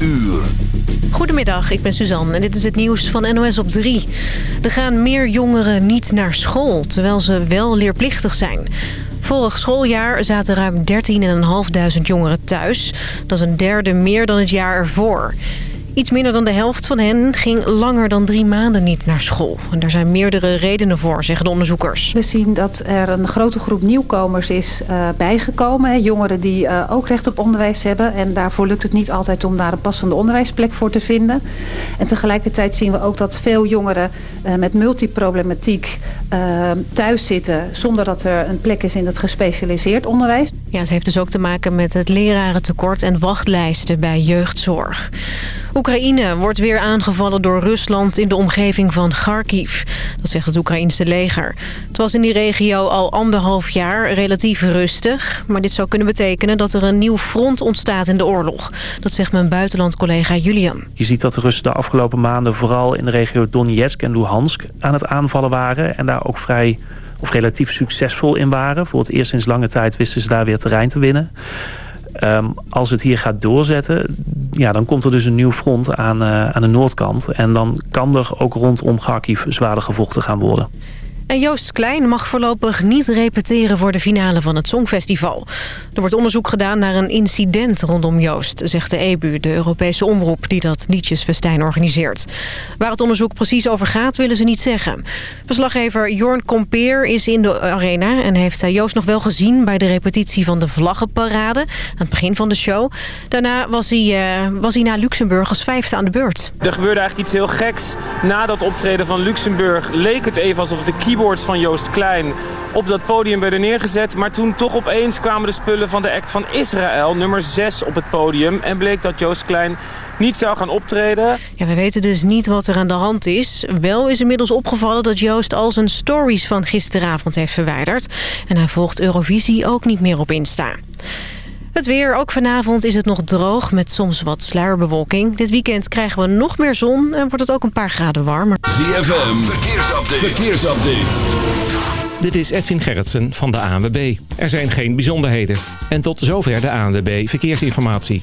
uur. Goedemiddag, ik ben Suzanne en dit is het nieuws van NOS op 3. Er gaan meer jongeren niet naar school, terwijl ze wel leerplichtig zijn. Vorig schooljaar zaten ruim 13.500 jongeren thuis. Dat is een derde meer dan het jaar ervoor. Iets minder dan de helft van hen ging langer dan drie maanden niet naar school. En daar zijn meerdere redenen voor, zeggen de onderzoekers. We zien dat er een grote groep nieuwkomers is uh, bijgekomen. Jongeren die uh, ook recht op onderwijs hebben. En daarvoor lukt het niet altijd om daar een passende onderwijsplek voor te vinden. En tegelijkertijd zien we ook dat veel jongeren uh, met multiproblematiek thuis zitten... zonder dat er een plek is in het gespecialiseerd onderwijs. Ja, het heeft dus ook te maken met het lerarentekort en wachtlijsten bij jeugdzorg. Oekraïne wordt weer aangevallen door Rusland in de omgeving van Kharkiv. Dat zegt het Oekraïnse leger. Het was in die regio al anderhalf jaar relatief rustig. Maar dit zou kunnen betekenen dat er een nieuw front ontstaat in de oorlog. Dat zegt mijn buitenlandcollega Julian. Je ziet dat de Russen de afgelopen maanden vooral in de regio Donetsk en Luhansk aan het aanvallen waren. En daar ook vrij of relatief succesvol in waren. Voor het eerst sinds lange tijd wisten ze daar weer terrein te winnen. Um, als het hier gaat doorzetten, ja, dan komt er dus een nieuw front aan, uh, aan de noordkant. En dan kan er ook rondom Kharkiv zwaarder gevochten gaan worden. En Joost Klein mag voorlopig niet repeteren voor de finale van het Songfestival. Er wordt onderzoek gedaan naar een incident rondom Joost, zegt de EBU, de Europese omroep die dat liedjesfestijn organiseert. Waar het onderzoek precies over gaat, willen ze niet zeggen. Verslaggever Jorn Kompeer is in de arena en heeft Joost nog wel gezien bij de repetitie van de vlaggenparade aan het begin van de show. Daarna was hij, uh, was hij naar Luxemburg als vijfde aan de beurt. Er gebeurde eigenlijk iets heel geks. Na dat optreden van Luxemburg leek het even alsof de keyboard van Joost Klein op dat podium werden neergezet. Maar toen toch opeens kwamen de spullen van de act van Israël, nummer 6 op het podium. En bleek dat Joost Klein niet zou gaan optreden. Ja, we weten dus niet wat er aan de hand is. Wel is inmiddels opgevallen dat Joost al zijn stories van gisteravond heeft verwijderd. En hij volgt Eurovisie ook niet meer op Insta. Het weer, ook vanavond is het nog droog met soms wat sluierbewolking. Dit weekend krijgen we nog meer zon en wordt het ook een paar graden warmer. ZFM, verkeersupdate. verkeersupdate. Dit is Edwin Gerritsen van de ANWB. Er zijn geen bijzonderheden. En tot zover de ANWB Verkeersinformatie.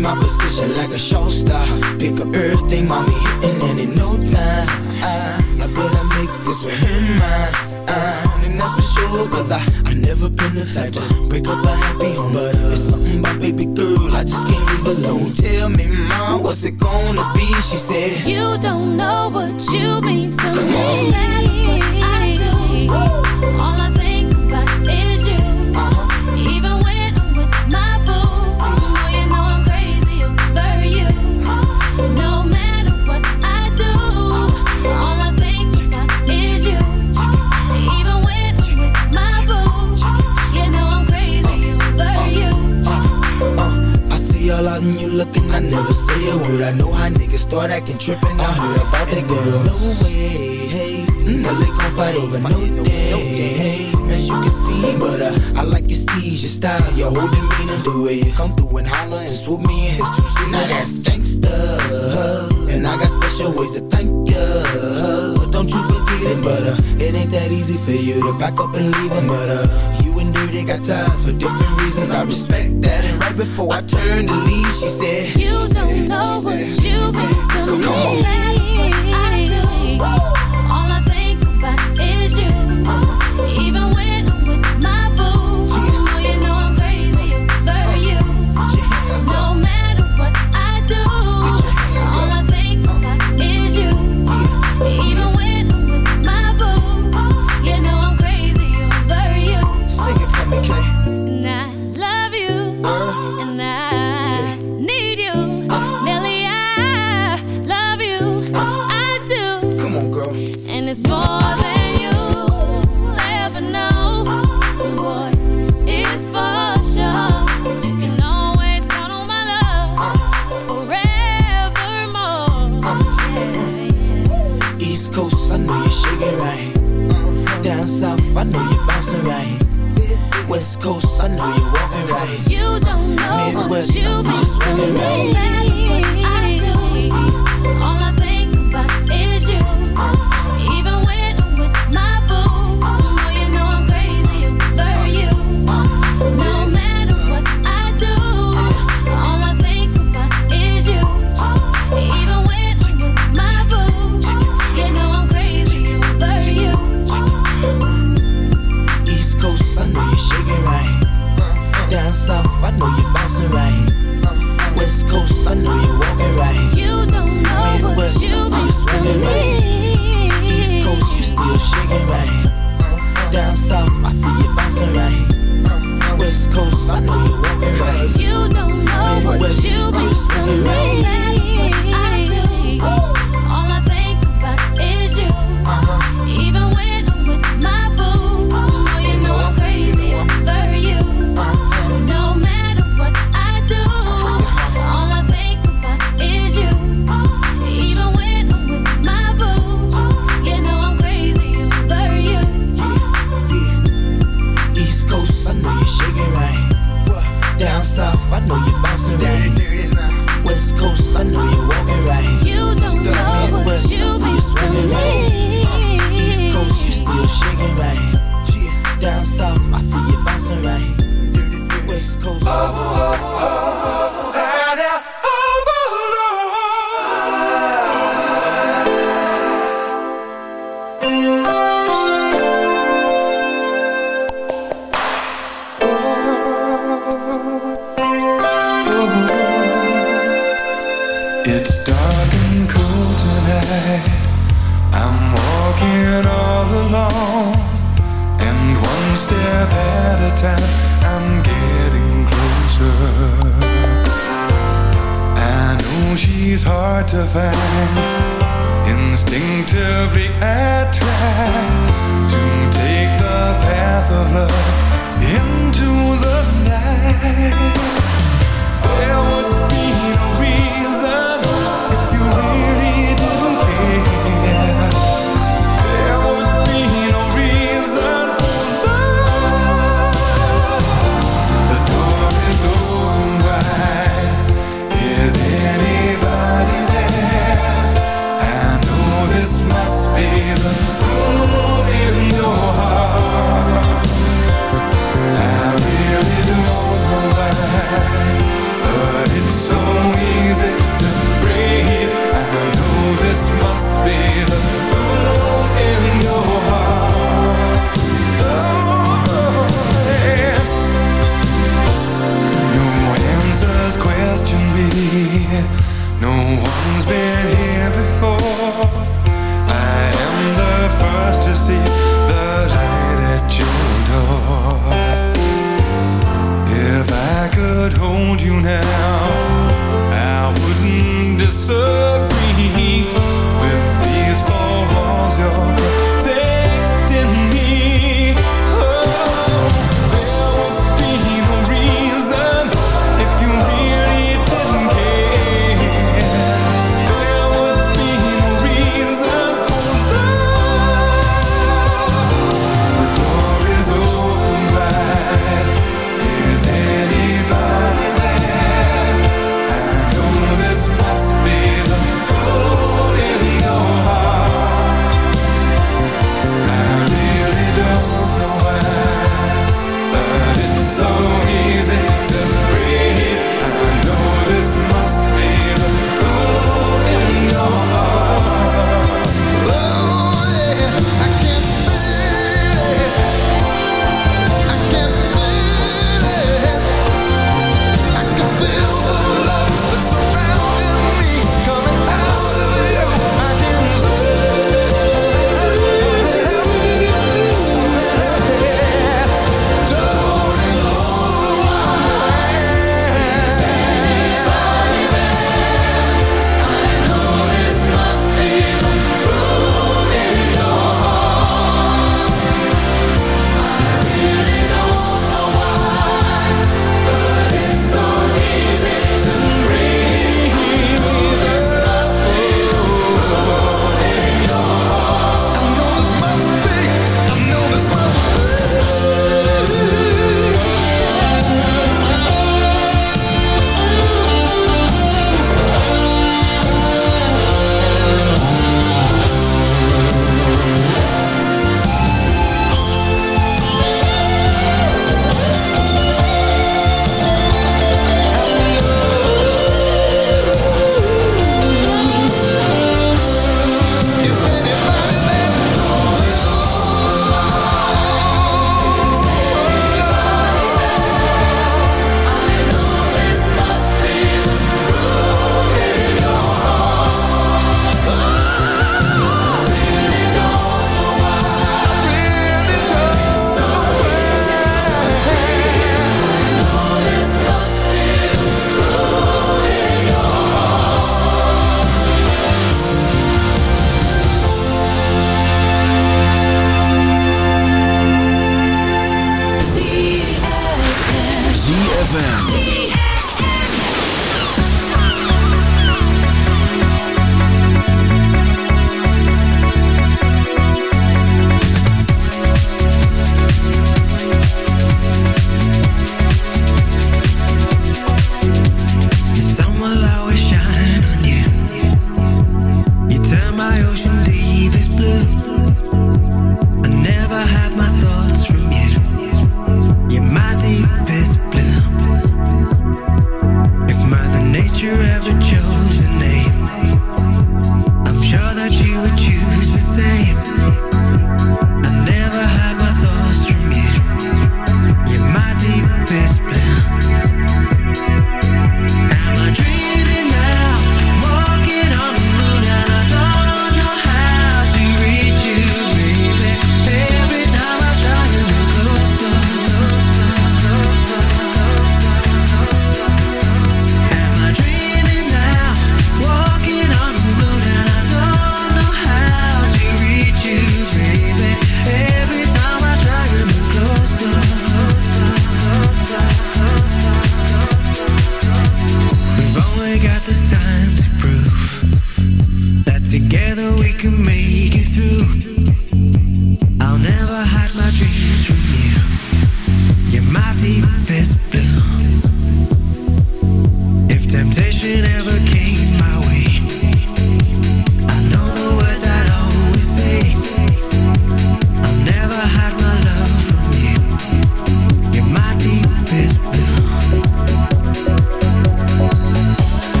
Play my position like a show star Pick up everything, mommy hitting And in no time. I, I better make this with him mine uh, And that's for sure Cause I, I never been the type to break up a happy home. But uh, it's something about baby girl I just can't leave alone. Tell me, mom, what's it gonna be? She said You don't know what you mean to Come me. On. I do. All I think start acting trippin'. I heard about that girl. No way, hey. Mm, I lick on fight over no day. Hey, as you can see, but uh, I like your steeze, your style, your whole demeanor, the way you come through and holler and swoop me in his two-seater. Now that's gangsta, and I got special ways to thank ya. Don't you forget it, but uh, it ain't that easy for you to back up and leave him, but uh knew they got ties for different reasons. I respect that. And right before I turned to leave, she said, You don't know what you mean to me. Come on. I do.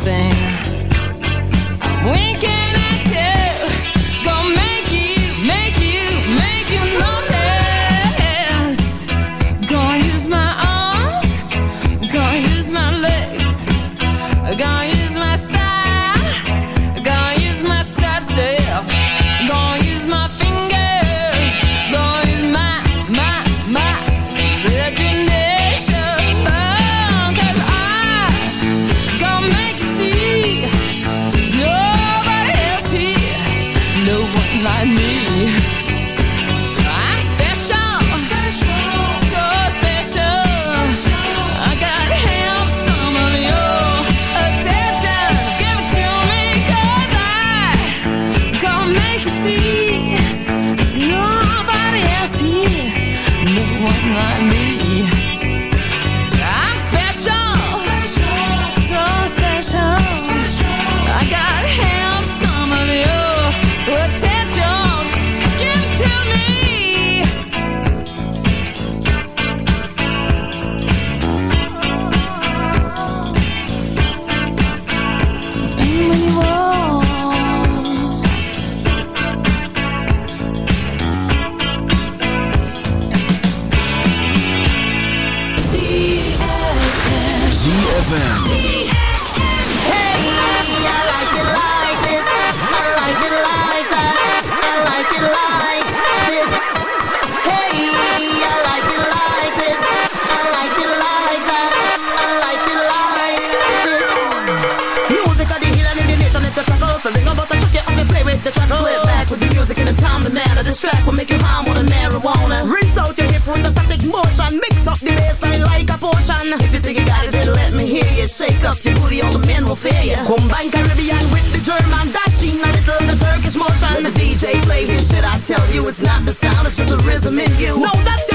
Something. This track will make you high more than marijuana. Rinse out your hip with a static motion. Mix up the bassline like a potion. If you think you got it, then let me hear you. Shake up your booty, all the men will fear you. Combine Caribbean with the German dashing, a little the Turkish motion. When the DJ play his shit, I tell you it's not the sound, it's just the rhythm in you. Know that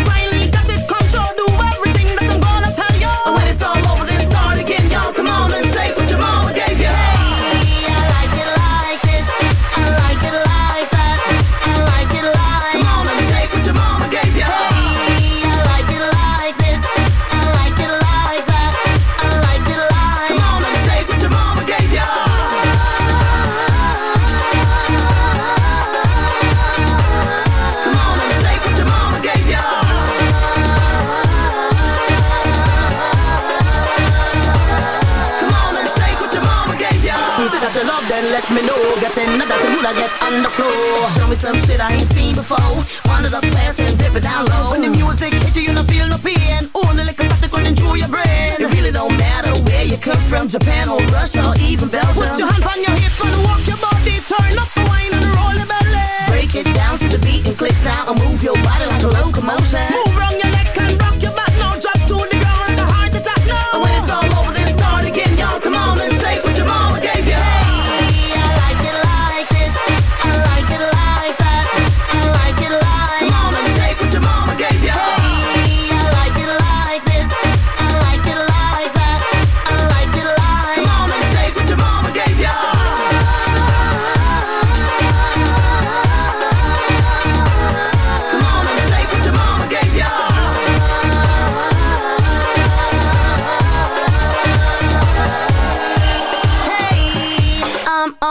me know. Get that you that get on the floor. Show me some shit I ain't seen before. Wind it up fast and dip it down low. When the music hits you, you don't feel no pain. Only like a static running through your brain. It really don't matter where you come from, Japan or Russia or even Belgium. Put your hands on your hip and walk your body. Turn up the wine and roll your belly. Break it down to the beat and clicks now and move your body like a locomotion. Move around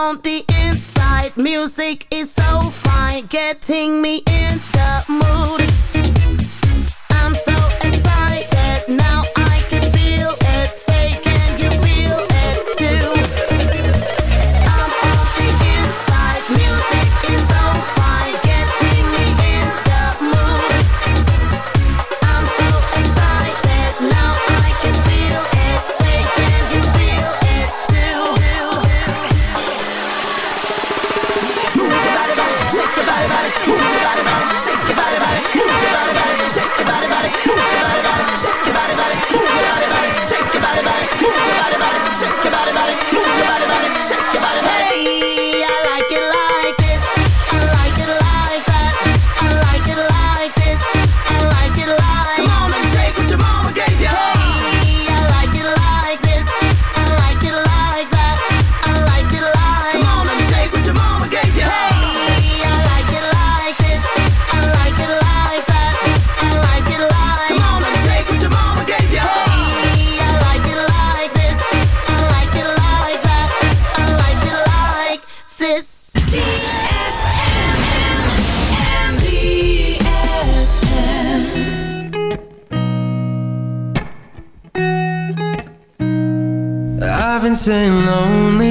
on the inside. Music is so fine, getting me in the mood.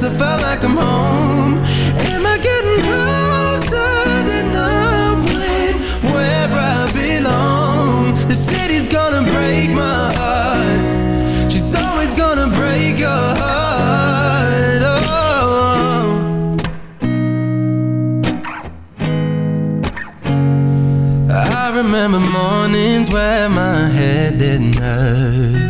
since I felt like I'm home. Am I getting closer to knowing where I belong? The city's gonna break my heart. She's always gonna break your heart. Oh. I remember mornings where my head didn't hurt.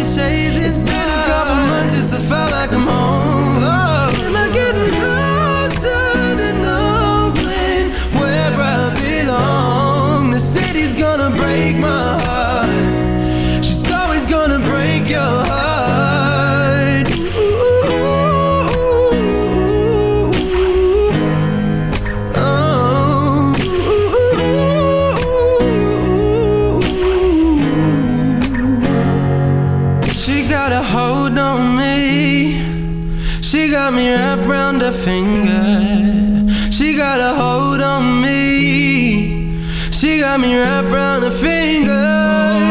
my heart around the finger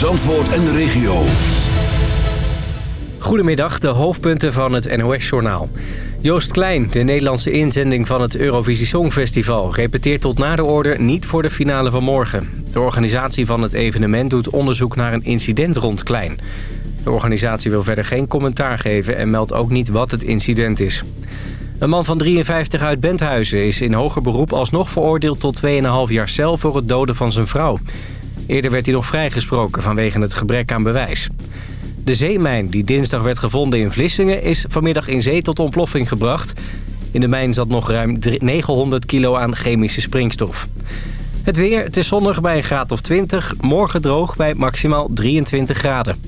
Zandvoort en de regio. Goedemiddag, de hoofdpunten van het NOS-journaal. Joost Klein, de Nederlandse inzending van het Eurovisie Songfestival... repeteert tot na de order niet voor de finale van morgen. De organisatie van het evenement doet onderzoek naar een incident rond Klein. De organisatie wil verder geen commentaar geven... en meldt ook niet wat het incident is. Een man van 53 uit Benthuizen is in hoger beroep alsnog veroordeeld tot 2,5 jaar cel... voor het doden van zijn vrouw. Eerder werd hij nog vrijgesproken vanwege het gebrek aan bewijs. De zeemijn die dinsdag werd gevonden in Vlissingen is vanmiddag in zee tot ontploffing gebracht. In de mijn zat nog ruim 900 kilo aan chemische springstof. Het weer, het is zonnig bij een graad of 20, morgen droog bij maximaal 23 graden.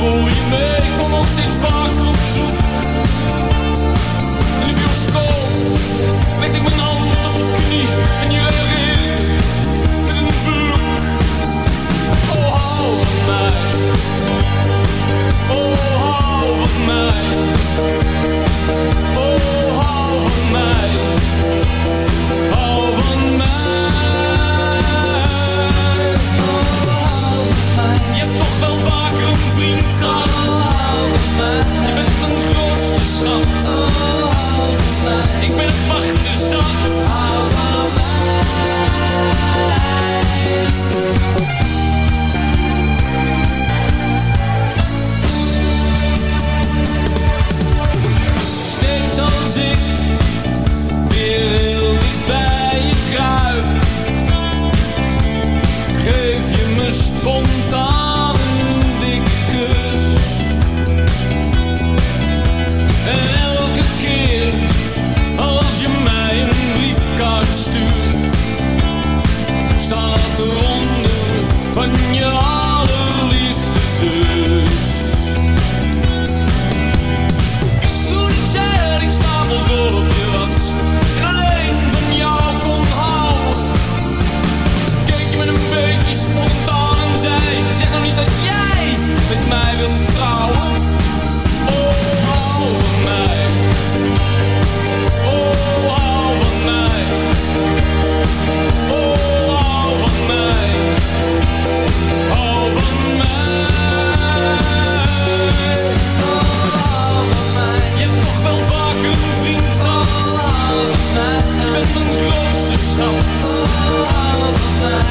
Voor je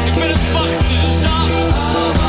Ik ben het wachten zat.